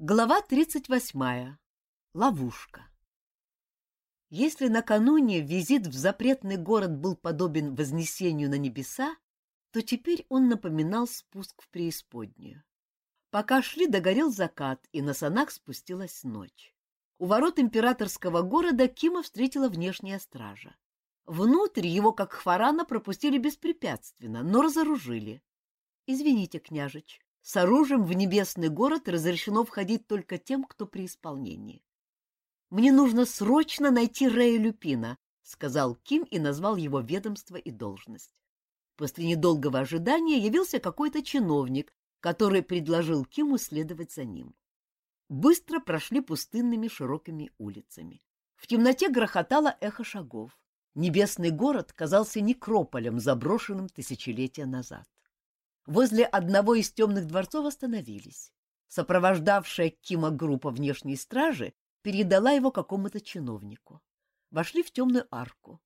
Глава 38. Ловушка. Если накануне визит в запретный город был подобен вознесению на небеса, то теперь он напоминал спуск в преисподнюю. Пока шли, догорел закат, и на санах спустилась ночь. У ворот императорского города Кима встретила внешняя стража. Внутрь его, как хварана, пропустили беспрепятственно, но разоружили. — Извините, княжич, с оружием в небесный город разрешено входить только тем, кто при исполнении. «Мне нужно срочно найти Рэя Люпина», — сказал Ким и назвал его ведомство и должность. После недолгого ожидания явился какой-то чиновник, который предложил Киму следовать за ним. Быстро прошли пустынными широкими улицами. В темноте грохотало эхо шагов. Небесный город казался некрополем, заброшенным тысячелетия назад. Возле одного из темных дворцов остановились. Сопровождавшая Кима группа внешней стражи передала его какому-то чиновнику. Вошли в темную арку.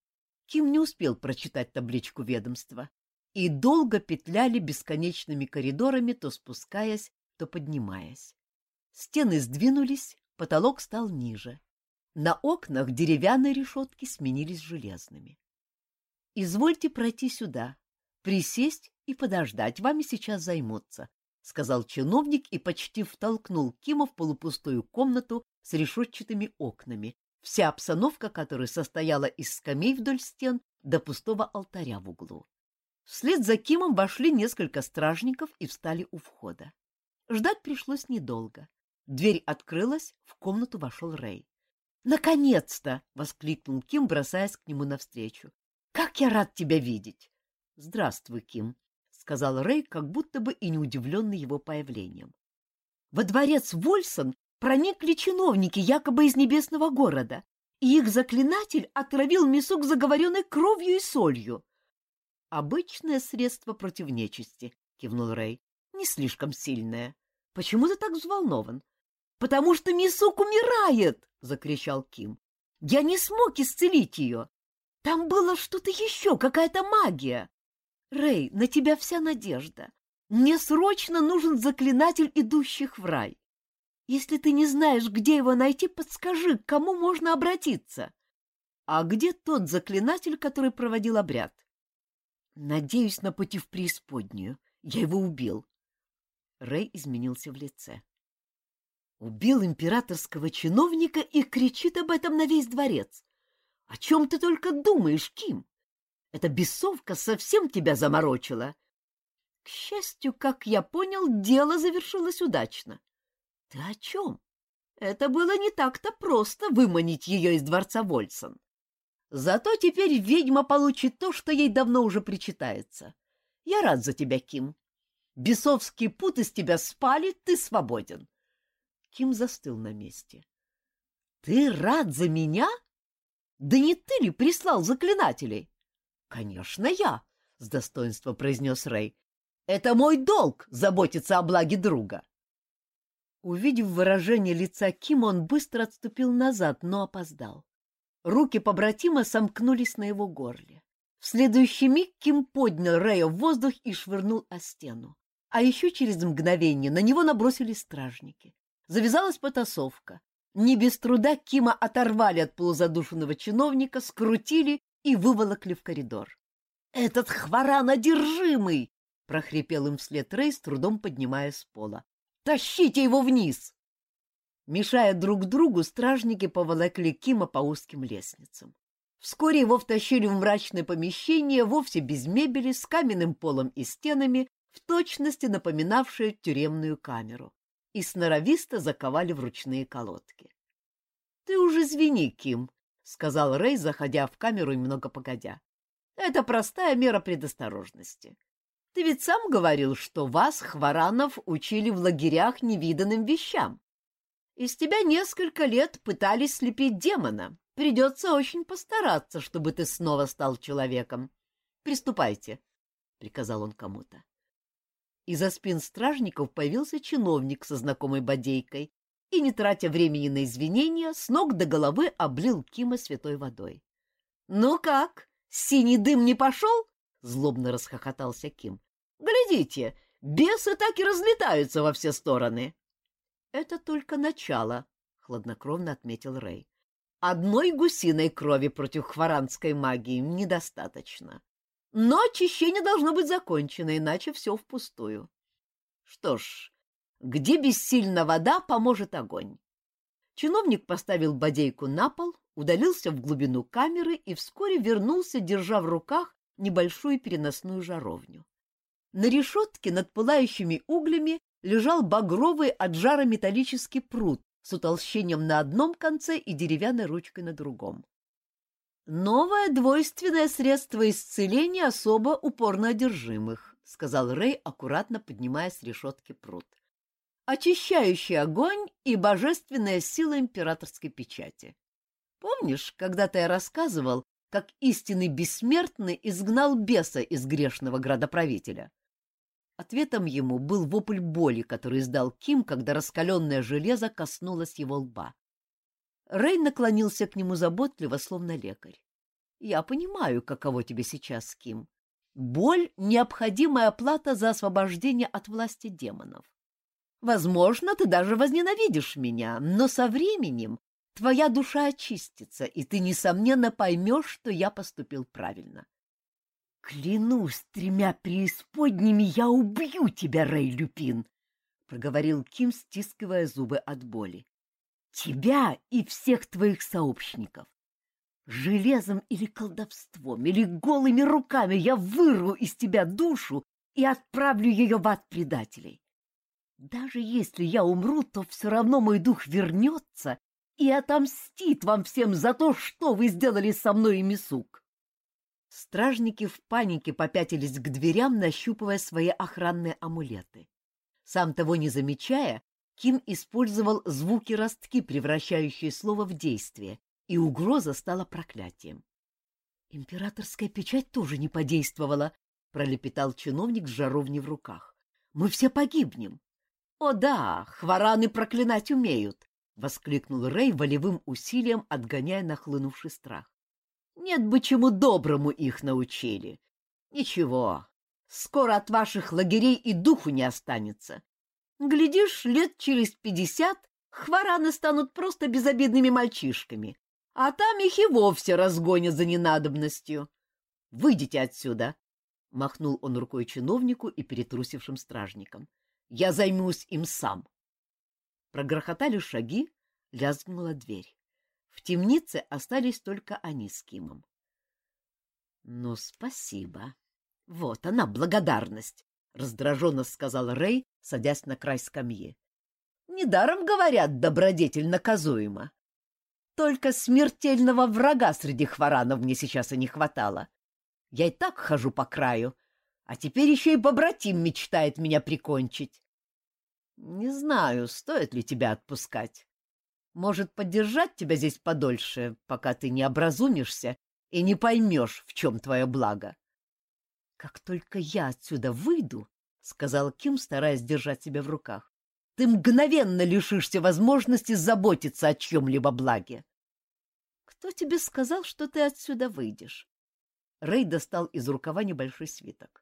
Ким не успел прочитать табличку ведомства и долго петляли бесконечными коридорами, то спускаясь, то поднимаясь. Стены сдвинулись, потолок стал ниже. На окнах деревянные решетки сменились железными. «Извольте пройти сюда», присесть и подождать, вами сейчас займутся, — сказал чиновник и почти втолкнул Кима в полупустую комнату с решетчатыми окнами, вся обстановка которой состояла из скамей вдоль стен до пустого алтаря в углу. Вслед за Кимом вошли несколько стражников и встали у входа. Ждать пришлось недолго. Дверь открылась, в комнату вошел Рэй. «Наконец-то!» — воскликнул Ким, бросаясь к нему навстречу. «Как я рад тебя видеть!» «Здравствуй, Ким», — сказал Рэй, как будто бы и не удивленный его появлением. «Во дворец Вольсон проникли чиновники якобы из небесного города, и их заклинатель отравил мясок заговоренной кровью и солью». «Обычное средство против нечисти», — кивнул Рэй. «Не слишком сильное. Почему ты так взволнован?» «Потому что Мисук умирает!» — закричал Ким. «Я не смог исцелить ее. Там было что-то еще, какая-то магия. Рэй, на тебя вся надежда. Мне срочно нужен заклинатель идущих в рай. Если ты не знаешь, где его найти, подскажи, к кому можно обратиться. А где тот заклинатель, который проводил обряд? Надеюсь, на пути в преисподнюю. Я его убил. Рэй изменился в лице. Убил императорского чиновника и кричит об этом на весь дворец. О чем ты только думаешь, Ким? Эта бесовка совсем тебя заморочила. К счастью, как я понял, дело завершилось удачно. Ты о чем? Это было не так-то просто выманить ее из дворца Вольсон. Зато теперь ведьма получит то, что ей давно уже причитается. Я рад за тебя, Ким. Бесовские путы с тебя спали, ты свободен. Ким застыл на месте. — Ты рад за меня? Да не ты ли прислал заклинателей? Конечно, я, с достоинством произнес Рэй. Это мой долг заботиться о благе друга. Увидев выражение лица Кима, он быстро отступил назад, но опоздал. Руки побратима сомкнулись на его горле. В следующий миг Ким поднял Рэя в воздух и швырнул о стену. А еще через мгновение на него набросились стражники. Завязалась потасовка. Не без труда Кима оторвали от полузадушенного чиновника, скрутили и выволокли в коридор. «Этот хворан одержимый!» — прохрипел им вслед Рэй, с трудом поднимая с пола. «Тащите его вниз!» Мешая друг другу, стражники поволокли Кима по узким лестницам. Вскоре его втащили в мрачное помещение, вовсе без мебели, с каменным полом и стенами, в точности напоминавшее тюремную камеру, и сноровисто заковали в ручные колодки. — Ты уже извини, Ким, — сказал Рэй, заходя в камеру немного погодя. — Это простая мера предосторожности. Ты ведь сам говорил, что вас, хваранов, учили в лагерях невиданным вещам. Из тебя несколько лет пытались слепить демона. Придется очень постараться, чтобы ты снова стал человеком. Приступайте, — приказал он кому-то. Из-за спин стражников появился чиновник со знакомой бодейкой и, не тратя времени на извинения, с ног до головы облил Кима святой водой. — Ну как, синий дым не пошел? — злобно расхохотался Ким. — Глядите, бесы так и разлетаются во все стороны. Это только начало, хладнокровно отметил Рэй. Одной гусиной крови против хваранской магии недостаточно. Но очищение должно быть закончено, иначе все впустую. Что ж, где бессильна вода, поможет огонь. Чиновник поставил бодейку на пол, удалился в глубину камеры и вскоре вернулся, держа в руках небольшую переносную жаровню. На решетке над пылающими углями лежал багровый от жара металлический пруд с утолщением на одном конце и деревянной ручкой на другом. «Новое двойственное средство исцеления особо упорно одержимых», — сказал Рэй, аккуратно поднимая с решетки пруд. «Очищающий огонь и божественная сила императорской печати. Помнишь, когда-то я рассказывал, как истинный бессмертный изгнал беса из грешного градоправителя?» Ответом ему был вопль боли, который издал Ким, когда раскаленное железо коснулось его лба. Рэй наклонился к нему заботливо, словно лекарь. «Я понимаю, каково тебе сейчас, Ким. Боль — необходимая плата за освобождение от власти демонов. Возможно, ты даже возненавидишь меня, но со временем твоя душа очистится, и ты, несомненно, поймешь, что я поступил правильно. «Клянусь тремя преисподними, я убью тебя, Рэй Люпин!» — проговорил Ким, стискивая зубы от боли. «Тебя и всех твоих сообщников! Железом или колдовством, или голыми руками я вырву из тебя душу и отправлю ее в ад предателей. Даже если я умру, то все равно мой дух вернется и отомстит вам всем за то, что вы сделали со мной и Мисук. Стражники в панике попятились к дверям, нащупывая свои охранные амулеты. Сам того не замечая, Ким использовал звуки-ростки, превращающие слово в действие, и угроза стала проклятием. «Императорская печать тоже не подействовала», — пролепетал чиновник с жаровней в руках. «Мы все погибнем». «О да, хвараны проклинать умеют», — воскликнул Рэй волевым усилием, отгоняя нахлынувший страх. Нет бы чему доброму их научили. Ничего, скоро от ваших лагерей и духу не останется. Глядишь, лет через пятьдесят хвораны станут просто безобидными мальчишками, а там их и вовсе разгонят за ненадобностью. Выйдите отсюда, — махнул он рукой чиновнику и перетрусившим стражникам. — Я займусь им сам. Прогрохотали шаги, лязгнула дверь. В темнице остались только они с Кимом. — Ну, спасибо. Вот она, благодарность, — раздраженно сказал Рэй, садясь на край скамьи. — Недаром говорят, добродетель наказуема. Только смертельного врага среди хваранов мне сейчас и не хватало. Я и так хожу по краю, а теперь еще и побратим мечтает меня прикончить. Не знаю, стоит ли тебя отпускать. Может, поддержать тебя здесь подольше, пока ты не образумишься и не поймешь, в чем твое благо. — Как только я отсюда выйду, — сказал Ким, стараясь держать себя в руках, — ты мгновенно лишишься возможности заботиться о чьем-либо благе. — Кто тебе сказал, что ты отсюда выйдешь? Рэй достал из рукава небольшой свиток. —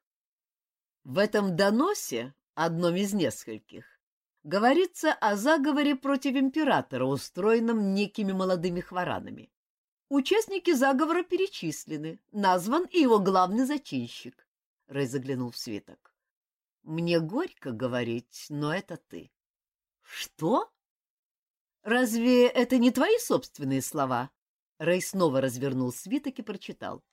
В этом доносе, одном из нескольких, говорится о заговоре против императора, устроенном некими молодыми хворанами. Участники заговора перечислены, назван и его главный зачинщик. Рэй заглянул в свиток. Мне горько говорить, но это ты. Что? Разве это не твои собственные слова? Рэй снова развернул свиток и прочитал.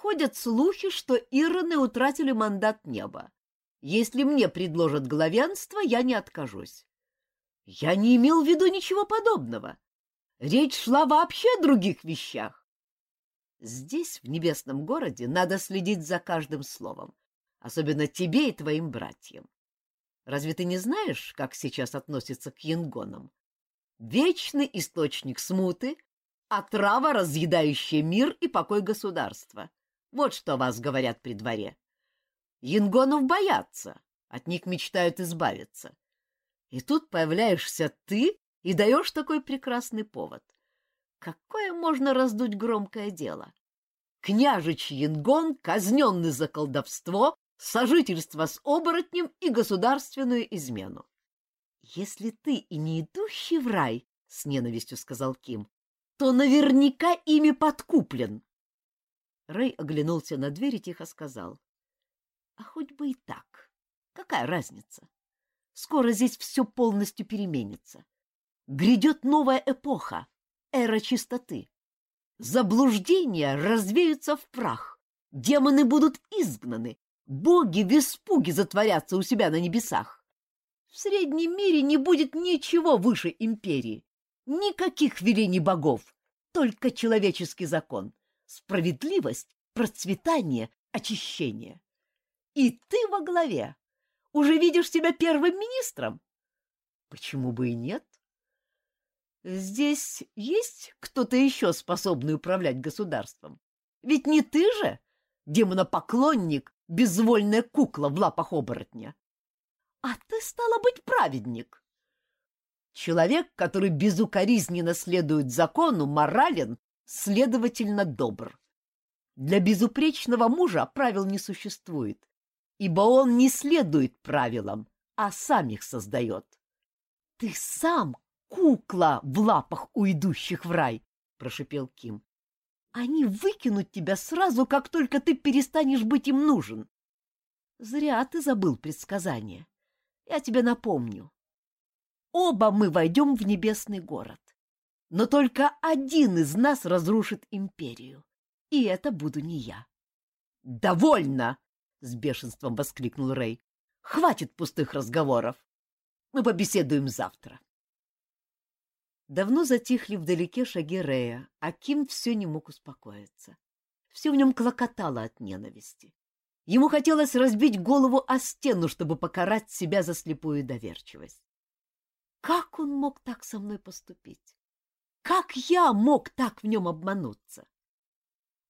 Ходят слухи, что Ироны утратили мандат неба. Если мне предложат главенство, я не откажусь. Я не имел в виду ничего подобного. Речь шла вообще о других вещах. Здесь, в небесном городе, надо следить за каждым словом, особенно тебе и твоим братьям. Разве ты не знаешь, как сейчас относятся к янгонам? Вечный источник смуты, отрава, разъедающая мир и покой государства. Вот что о вас говорят при дворе. Янгонов боятся, от них мечтают избавиться. И тут появляешься ты и даешь такой прекрасный повод. Какое можно раздуть громкое дело? Княжич Янгон, казненный за колдовство, сожительство с оборотнем и государственную измену. Если ты и не идущий в рай, — с ненавистью сказал Ким, — то наверняка ими подкуплен. Рэй оглянулся на дверь и тихо сказал. — А хоть бы и так. Какая разница? Скоро здесь все полностью переменится. Грядет новая эпоха, эра чистоты. Заблуждения развеются в прах, демоны будут изгнаны, боги в испуге затворятся у себя на небесах. В среднем мире не будет ничего выше империи, никаких велений богов, только человеческий закон, справедливость, процветание, очищение. И ты во главе. Уже видишь себя первым министром? Почему бы и нет? Здесь есть кто-то еще способный управлять государством? Ведь не ты же, демонопоклонник, безвольная кукла в лапах оборотня. А ты, стала быть, праведник. Человек, который безукоризненно следует закону, морален, следовательно, добр. Для безупречного мужа правил не существует, ибо он не следует правилам, а сам их создает. Ты сам кукла в лапах у идущих в рай, — прошипел Ким. Они выкинут тебя сразу, как только ты перестанешь быть им нужен. Зря ты забыл предсказание. Я тебе напомню. Оба мы войдем в небесный город. Но только один из нас разрушит империю. И это буду не я. «Довольно!» — с бешенством воскликнул Рэй. «Хватит пустых разговоров. Мы побеседуем завтра». Давно затихли вдалеке шаги Рэя, а Ким все не мог успокоиться. Все в нем клокотало от ненависти. Ему хотелось разбить голову о стену, чтобы покарать себя за слепую доверчивость. Как он мог так со мной поступить? Как я мог так в нем обмануться?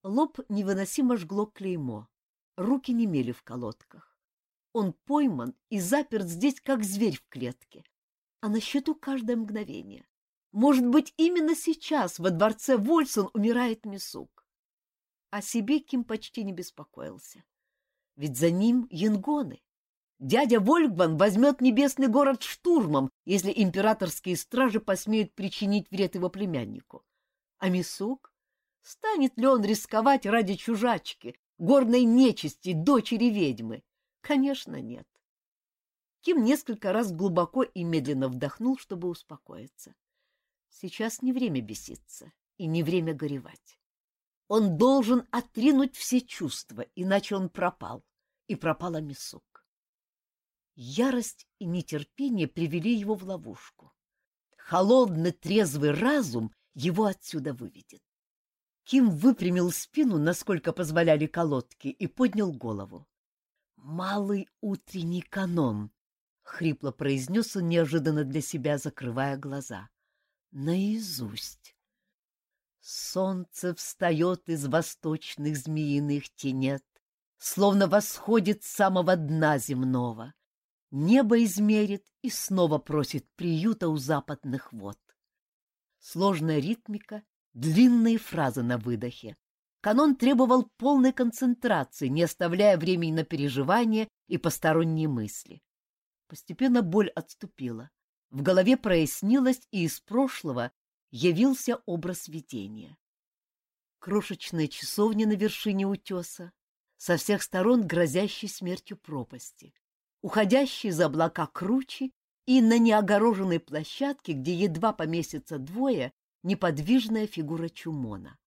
Лоб невыносимо жгло клеймо, руки немели в колодках. Он пойман и заперт здесь, как зверь в клетке, а на счету каждое мгновение. Может быть, именно сейчас во дворце Вольсон умирает Мисук. О себе Ким почти не беспокоился ведь за ним янгоны. Дядя Вольгван возьмет небесный город штурмом, если императорские стражи посмеют причинить вред его племяннику. А Мисук? Станет ли он рисковать ради чужачки, горной нечисти, дочери ведьмы? Конечно, нет. Ким несколько раз глубоко и медленно вдохнул, чтобы успокоиться. Сейчас не время беситься и не время горевать. Он должен отринуть все чувства, иначе он пропал и пропала Мисук. Ярость и нетерпение привели его в ловушку. Холодный, трезвый разум его отсюда выведет. Ким выпрямил спину, насколько позволяли колодки, и поднял голову. «Малый утренний канон», — хрипло произнес он неожиданно для себя, закрывая глаза. «Наизусть». Солнце встает из восточных змеиных тенет, словно восходит с самого дна земного. Небо измерит и снова просит приюта у западных вод. Сложная ритмика, длинные фразы на выдохе. Канон требовал полной концентрации, не оставляя времени на переживания и посторонние мысли. Постепенно боль отступила. В голове прояснилось, и из прошлого явился образ видения. Крошечная часовня на вершине утеса, со всех сторон грозящей смертью пропасти, уходящей за облака круче и на неогороженной площадке, где едва поместится двое, неподвижная фигура Чумона.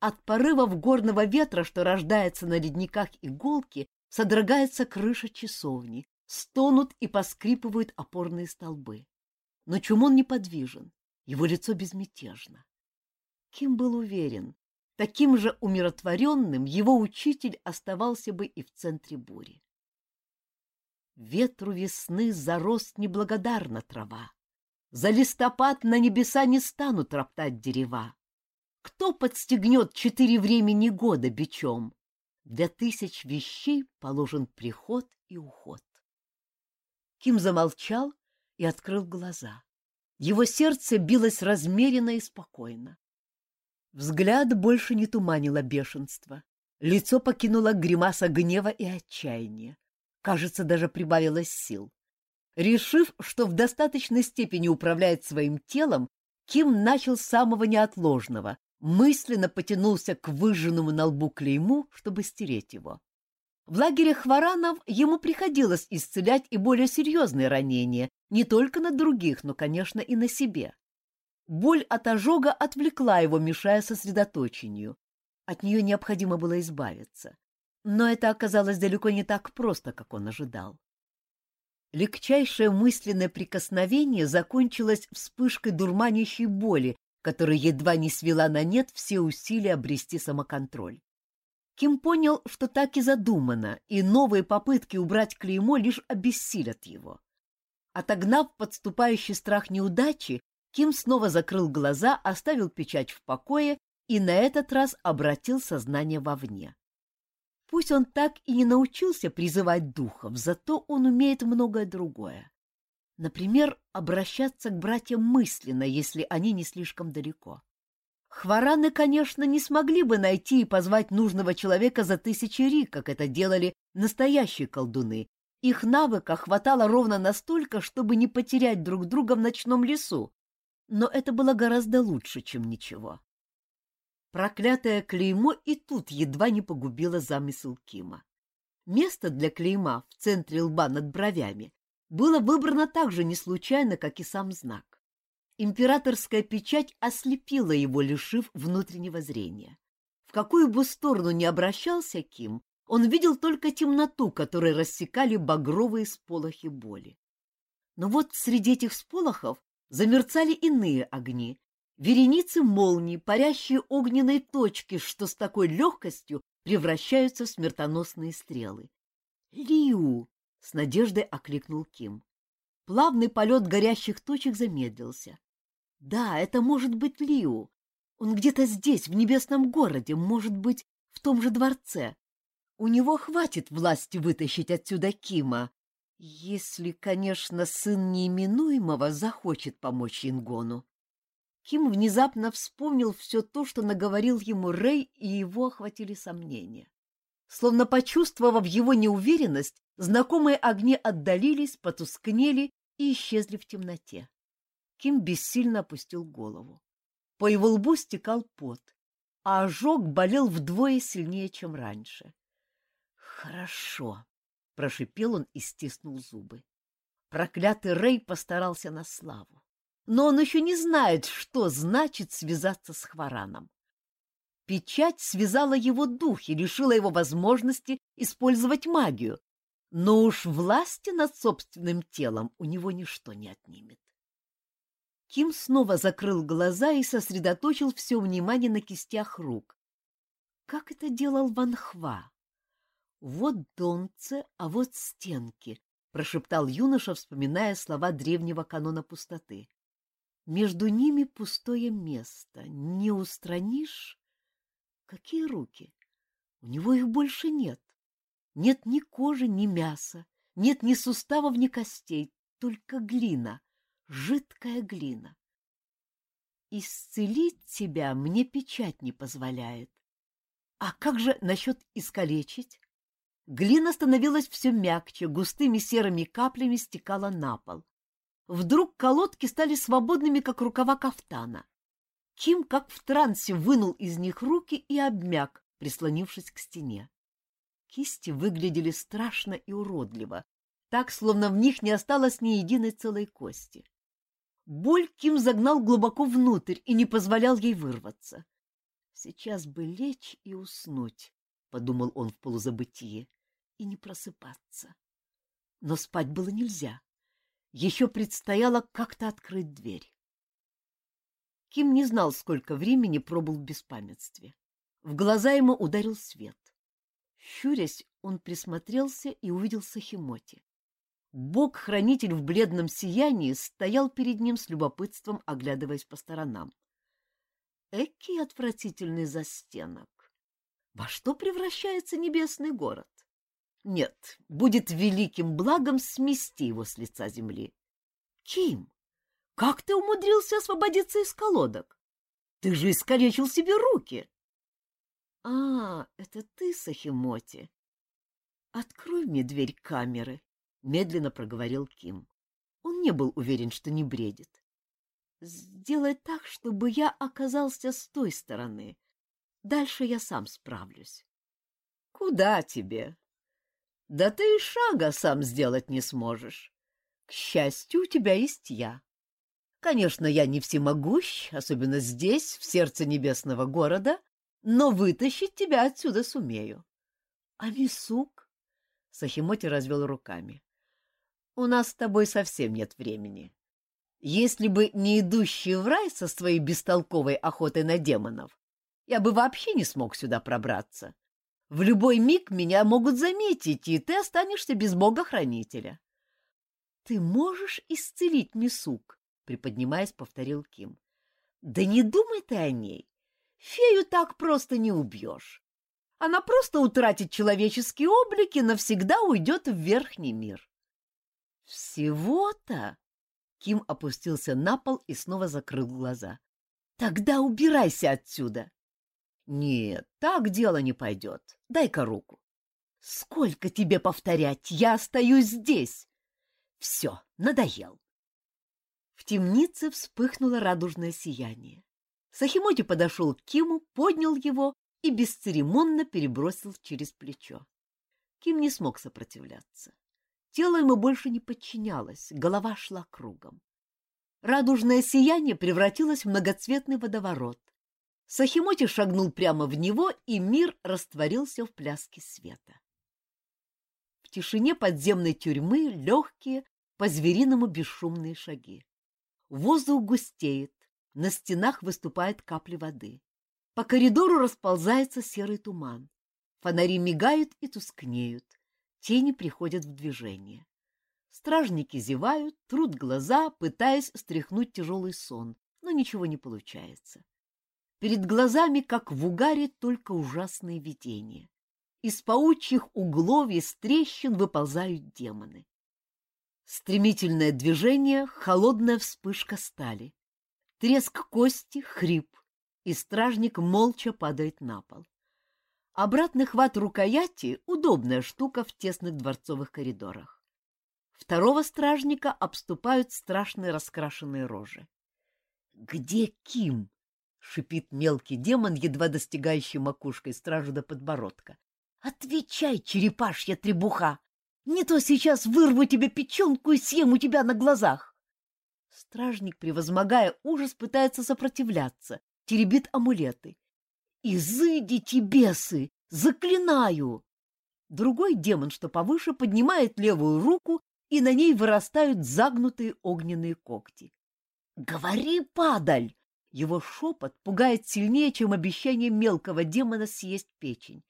От порывов горного ветра, что рождается на ледниках иголки, содрогается крыша часовни, стонут и поскрипывают опорные столбы. Но Чумон неподвижен, его лицо безмятежно. Ким был уверен, Таким же умиротворенным его учитель оставался бы и в центре бури. Ветру весны зарос неблагодарна трава. За листопад на небеса не станут роптать дерева. Кто подстегнет четыре времени года бичом? Для тысяч вещей положен приход и уход. Ким замолчал и открыл глаза. Его сердце билось размеренно и спокойно. Взгляд больше не туманило бешенство. Лицо покинуло гримаса гнева и отчаяния. Кажется, даже прибавилось сил. Решив, что в достаточной степени управляет своим телом, Ким начал с самого неотложного, мысленно потянулся к выжженному на лбу клейму, чтобы стереть его. В лагере Хваранов ему приходилось исцелять и более серьезные ранения, не только на других, но, конечно, и на себе. Боль от ожога отвлекла его, мешая сосредоточению. От нее необходимо было избавиться. Но это оказалось далеко не так просто, как он ожидал. Легчайшее мысленное прикосновение закончилось вспышкой дурманящей боли, которая едва не свела на нет все усилия обрести самоконтроль. Ким понял, что так и задумано, и новые попытки убрать клеймо лишь обессилят его. Отогнав подступающий страх неудачи, Ким снова закрыл глаза, оставил печать в покое и на этот раз обратил сознание вовне. Пусть он так и не научился призывать духов, зато он умеет многое другое. Например, обращаться к братьям мысленно, если они не слишком далеко. Хвараны, конечно, не смогли бы найти и позвать нужного человека за тысячи ри, как это делали настоящие колдуны. Их навыка хватало ровно настолько, чтобы не потерять друг друга в ночном лесу. Но это было гораздо лучше, чем ничего. Проклятое клеймо и тут едва не погубило замысел Кима. Место для клейма в центре лба над бровями было выбрано так же не случайно, как и сам знак. Императорская печать ослепила его, лишив внутреннего зрения. В какую бы сторону ни обращался Ким, он видел только темноту, которой рассекали багровые сполохи боли. Но вот среди этих сполохов замерцали иные огни, вереницы молний, парящие огненные точки, что с такой легкостью превращаются в смертоносные стрелы. «Лиу!» — с надеждой окликнул Ким. Плавный полет горящих точек замедлился. Да, это может быть Лиу. Он где-то здесь, в небесном городе, может быть, в том же дворце. У него хватит власти вытащить отсюда Кима, если, конечно, сын неименуемого захочет помочь Ингону. Ким внезапно вспомнил все то, что наговорил ему Рэй, и его охватили сомнения. Словно почувствовав его неуверенность, знакомые огни отдалились, потускнели и исчезли в темноте. Ким бессильно опустил голову. По его лбу стекал пот, а ожог болел вдвое сильнее, чем раньше. «Хорошо», — прошипел он и стиснул зубы. Проклятый Рэй постарался на славу. Но он еще не знает, что значит связаться с Хвараном. Печать связала его дух и лишила его возможности использовать магию, но уж власти над собственным телом у него ничто не отнимет. Ким снова закрыл глаза и сосредоточил все внимание на кистях рук. Как это делал Ван Хва? Вот донце, а вот стенки, прошептал юноша, вспоминая слова древнего канона пустоты. Между ними пустое место. Не устранишь? Какие руки? У него их больше нет. Нет ни кожи, ни мяса, нет ни суставов, ни костей, только глина жидкая глина. Исцелить тебя мне печать не позволяет. А как же насчет искалечить? Глина становилась все мягче, густыми серыми каплями стекала на пол. Вдруг колодки стали свободными, как рукава кафтана. Ким, как в трансе, вынул из них руки и обмяк, прислонившись к стене. Кисти выглядели страшно и уродливо, так, словно в них не осталось ни единой целой кости. Боль Ким загнал глубоко внутрь и не позволял ей вырваться. «Сейчас бы лечь и уснуть», — подумал он в полузабытие, — «и не просыпаться». Но спать было нельзя. Еще предстояло как-то открыть дверь. Ким не знал, сколько времени пробыл в беспамятстве. В глаза ему ударил свет. Щурясь, он присмотрелся и увидел Сахимоти. Бог-хранитель в бледном сиянии стоял перед ним с любопытством, оглядываясь по сторонам. Экий отвратительный застенок! Во что превращается небесный город? Нет, будет великим благом смести его с лица земли. Ким, как ты умудрился освободиться из колодок? Ты же искалечил себе руки. А, это ты, Сахимоти. Открой мне дверь камеры, — медленно проговорил Ким. Он не был уверен, что не бредит. Сделай так, чтобы я оказался с той стороны. Дальше я сам справлюсь. Куда тебе? Да ты и шага сам сделать не сможешь. К счастью, у тебя есть я. Конечно, я не всемогущ, особенно здесь, в сердце небесного города, но вытащить тебя отсюда сумею. А Мисук? Сахимоти развел руками. У нас с тобой совсем нет времени. Если бы не идущий в рай со своей бестолковой охотой на демонов, я бы вообще не смог сюда пробраться. В любой миг меня могут заметить, и ты останешься без бога-хранителя. — Ты можешь исцелить Мисук? — приподнимаясь, повторил Ким. — Да не думай ты о ней. Фею так просто не убьешь. Она просто утратит человеческий облик и навсегда уйдет в верхний мир. — Всего-то? Ким опустился на пол и снова закрыл глаза. «Тогда убирайся отсюда!» «Нет, так дело не пойдет. Дай-ка руку». «Сколько тебе повторять? Я остаюсь здесь!» «Все, надоел!» В темнице вспыхнуло радужное сияние. Сахимоти подошел к Киму, поднял его и бесцеремонно перебросил через плечо. Ким не смог сопротивляться. Тело ему больше не подчинялось, голова шла кругом. Радужное сияние превратилось в многоцветный водоворот. Сахимоти шагнул прямо в него, и мир растворился в пляске света. В тишине подземной тюрьмы легкие, по-звериному бесшумные шаги. Воздух густеет, на стенах выступают капли воды. По коридору расползается серый туман. Фонари мигают и тускнеют. Тени приходят в движение. Стражники зевают, трут глаза, пытаясь стряхнуть тяжелый сон, но ничего не получается. Перед глазами, как в угаре, только ужасные видения. Из паучьих углов и трещин выползают демоны. Стремительное движение, холодная вспышка стали. Треск кости, хрип, и стражник молча падает на пол. Обратный хват рукояти — удобная штука в тесных дворцовых коридорах. Второго стражника обступают страшные раскрашенные рожи. «Где Ким?» — шипит мелкий демон, едва достигающий макушкой стражу до подбородка. «Отвечай, черепашья требуха! Не то сейчас вырву тебе печенку и съем у тебя на глазах!» Стражник, превозмогая ужас, пытается сопротивляться, теребит амулеты. «Изыдите, бесы! Заклинаю!» Другой демон, что повыше, поднимает левую руку, и на ней вырастают загнутые огненные когти. «Говори, падаль!» Его шепот пугает сильнее, чем обещание мелкого демона съесть печень.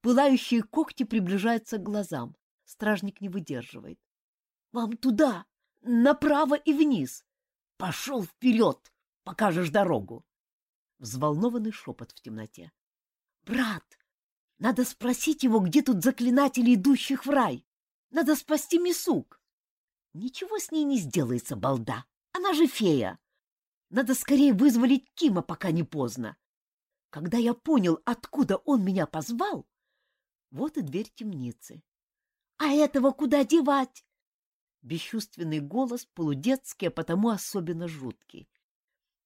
Пылающие когти приближаются к глазам. Стражник не выдерживает. «Вам туда! Направо и вниз! Пошел вперед! Покажешь дорогу!» Взволнованный шепот в темноте. «Брат, надо спросить его, где тут заклинатели, идущих в рай. Надо спасти Мисук. Ничего с ней не сделается, балда. Она же фея. Надо скорее вызволить Кима, пока не поздно. Когда я понял, откуда он меня позвал, вот и дверь темницы. А этого куда девать? Бесчувственный голос, полудетский, а потому особенно жуткий.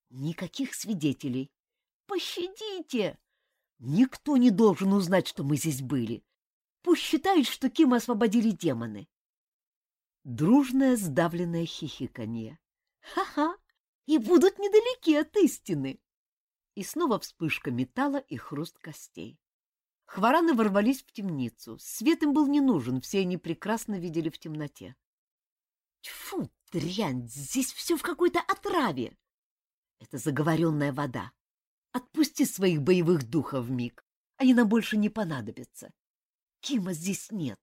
Никаких свидетелей. Пощадите! Никто не должен узнать, что мы здесь были. Пусть считают, что Кима освободили демоны. Дружное сдавленное хихиканье. Ха-ха! И будут недалеки от истины. И снова вспышка металла и хруст костей. Хвараны ворвались в темницу. Свет им был не нужен, все они прекрасно видели в темноте. Тьфу, дрянь, здесь все в какой-то отраве. Это заговоренная вода. Отпусти своих боевых духов, Мик. Они нам больше не понадобятся. Кима здесь нет.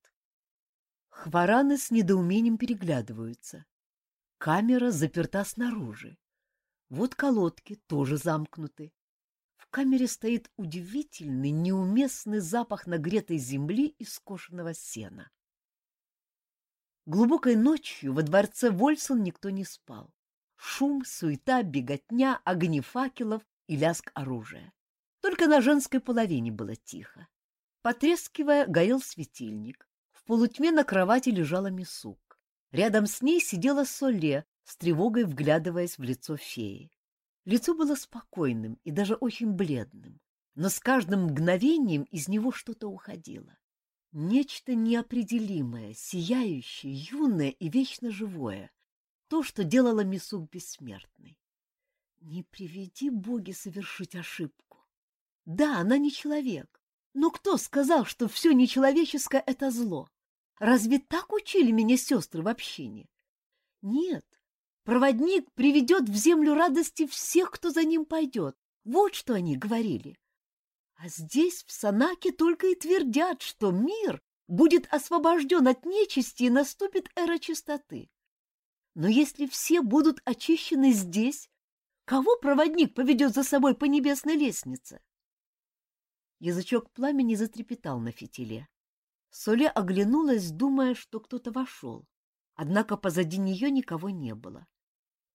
Хвараны с недоумением переглядываются. Камера заперта снаружи. Вот колодки тоже замкнуты. В камере стоит удивительный, неуместный запах нагретой земли и скошенного сена. Глубокой ночью во дворце Вольсон никто не спал. Шум, суета, беготня, огни факелов и лязг оружия. Только на женской половине было тихо. Потрескивая, горел светильник. В полутьме на кровати лежала Мисук. Рядом с ней сидела Соле, с тревогой вглядываясь в лицо феи. Лицо было спокойным и даже очень бледным, но с каждым мгновением из него что-то уходило. Нечто неопределимое, сияющее, юное и вечно живое. То, что делало Мисук бессмертной. Не приведи боги совершить ошибку. Да, она не человек. Но кто сказал, что все нечеловеческое — это зло? Разве так учили меня сестры в общине? Нет, проводник приведет в землю радости всех, кто за ним пойдет. Вот что они говорили. А здесь, в Санаке, только и твердят, что мир будет освобожден от нечисти и наступит эра чистоты. Но если все будут очищены здесь, кого проводник поведет за собой по небесной лестнице? Язычок пламени затрепетал на фитиле. Соле оглянулась, думая, что кто-то вошел. Однако позади нее никого не было.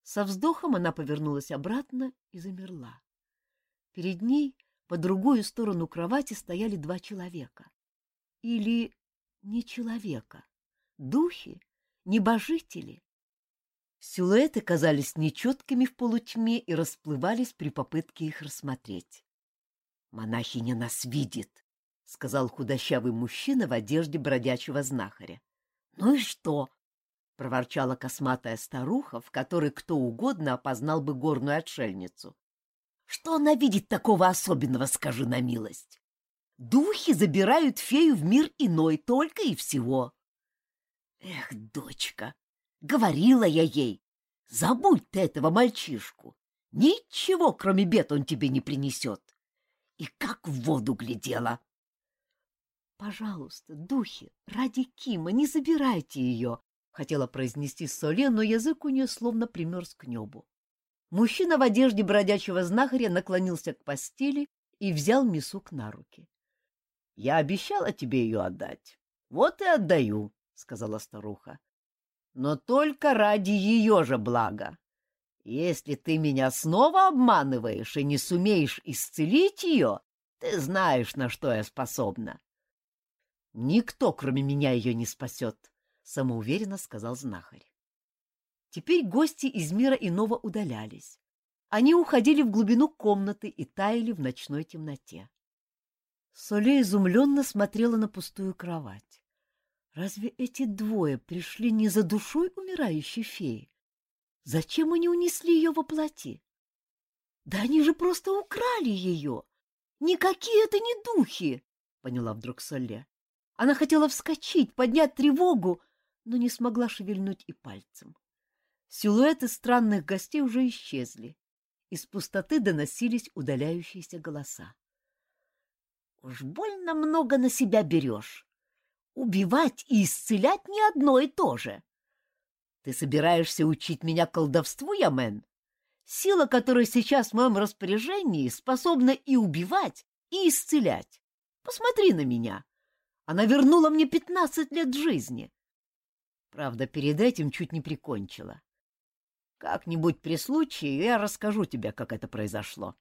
Со вздохом она повернулась обратно и замерла. Перед ней, по другую сторону кровати, стояли два человека. Или не человека, духи, небожители. Силуэты казались нечеткими в полутьме и расплывались при попытке их рассмотреть. «Монахиня нас видит!» — сказал худощавый мужчина в одежде бродячего знахаря. — Ну и что? — проворчала косматая старуха, в которой кто угодно опознал бы горную отшельницу. — Что она видит такого особенного, скажи на милость? Духи забирают фею в мир иной только и всего. Эх, дочка, говорила я ей, забудь ты этого мальчишку. Ничего, кроме бед, он тебе не принесет. И как в воду глядела. «Пожалуйста, духи, ради Кима, не забирайте ее!» — хотела произнести Соле, но язык у нее словно примерз к небу. Мужчина в одежде бродячего знахаря наклонился к постели и взял Мисук на руки. — Я обещала тебе ее отдать. Вот и отдаю, — сказала старуха. — Но только ради ее же блага. Если ты меня снова обманываешь и не сумеешь исцелить ее, ты знаешь, на что я способна. Никто, кроме меня, ее не спасет, — самоуверенно сказал знахарь. Теперь гости из мира иного удалялись. Они уходили в глубину комнаты и таяли в ночной темноте. Соле изумленно смотрела на пустую кровать. Разве эти двое пришли не за душой умирающей феи? Зачем они унесли ее во плоти? Да они же просто украли ее! Никакие это не духи! — поняла вдруг Соле. Она хотела вскочить, поднять тревогу, но не смогла шевельнуть и пальцем. Силуэты странных гостей уже исчезли. Из пустоты доносились удаляющиеся голоса. — Уж больно много на себя берешь. Убивать и исцелять не одно и то же. Ты собираешься учить меня колдовству, Ямен? Сила, которая сейчас в моем распоряжении, способна и убивать, и исцелять. Посмотри на меня. Она вернула мне пятнадцать лет жизни. Правда, перед этим чуть не прикончила. Как-нибудь при случае я расскажу тебе, как это произошло.